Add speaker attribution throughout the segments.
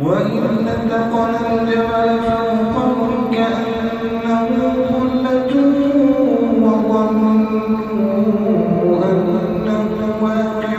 Speaker 1: وإن نتقنا الجبل فوقهم كأنه ظلة وظنوا أنه واقع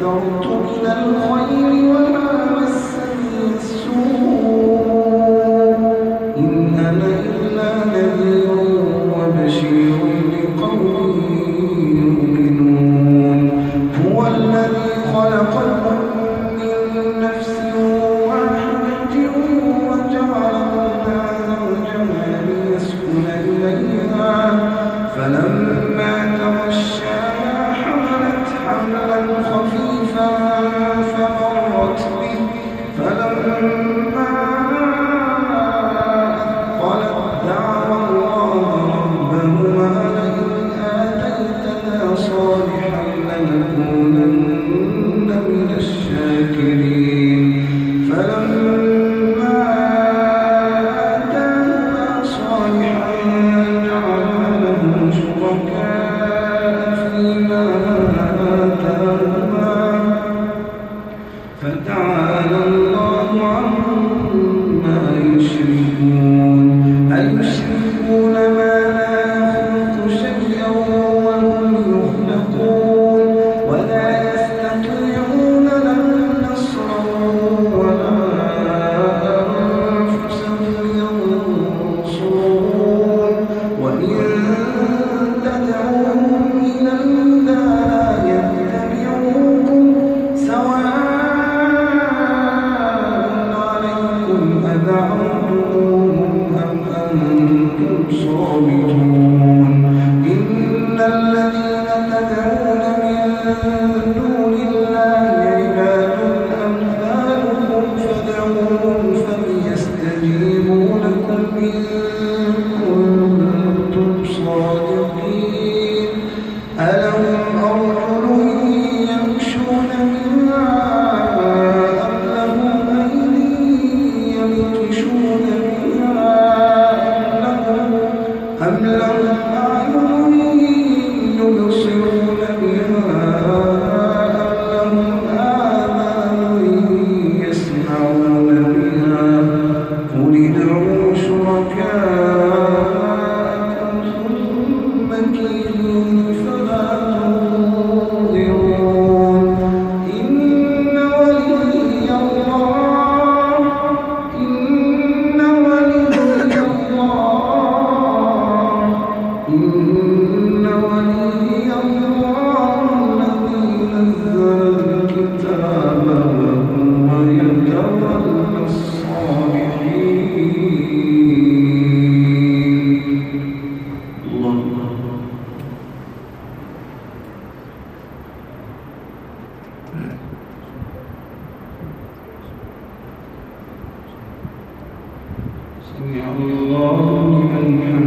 Speaker 1: كنت من المغيرين Deus. الذين تدعون من دون الله عن حق